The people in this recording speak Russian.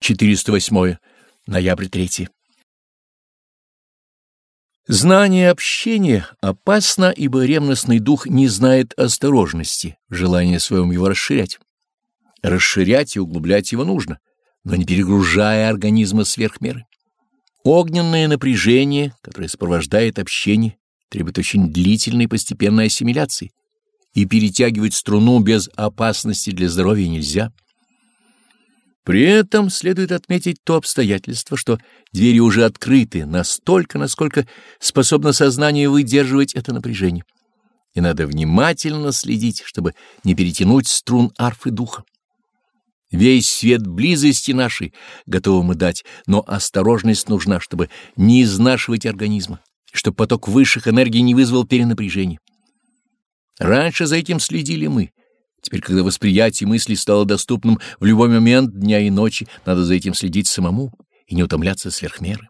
408. Ноябрь 3. Знание общения опасно, ибо ревностный дух не знает осторожности, желание своем его расширять. Расширять и углублять его нужно, но не перегружая организма сверх меры. Огненное напряжение, которое сопровождает общение, требует очень длительной постепенной ассимиляции, и перетягивать струну без опасности для здоровья нельзя. При этом следует отметить то обстоятельство, что двери уже открыты настолько, насколько способно сознание выдерживать это напряжение. И надо внимательно следить, чтобы не перетянуть струн арфы духа. Весь свет близости нашей готовы мы дать, но осторожность нужна, чтобы не изнашивать организма, чтобы поток высших энергий не вызвал перенапряжения. Раньше за этим следили мы. Теперь, когда восприятие мысли стало доступным в любой момент дня и ночи, надо за этим следить самому и не утомляться сверх меры.